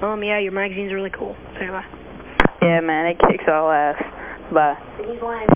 Oh, um, yeah, your magazine's really cool. Say bye. Yeah, man, it kicks all ass. Bye. He's lying.